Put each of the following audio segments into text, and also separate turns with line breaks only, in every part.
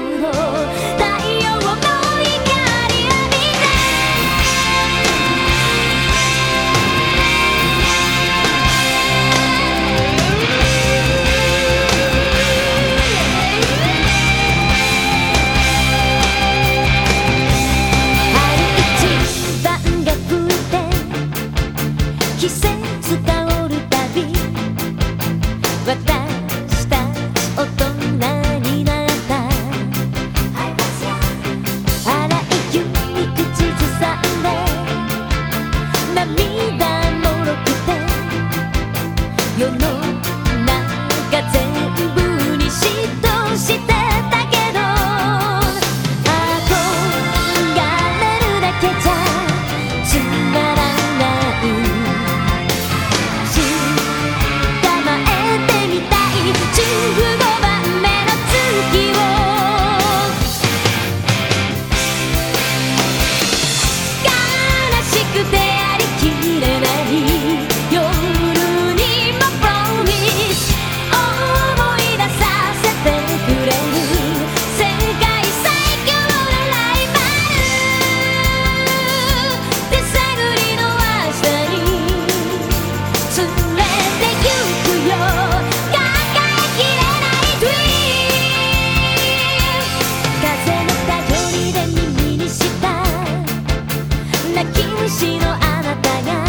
哦のあなたが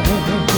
said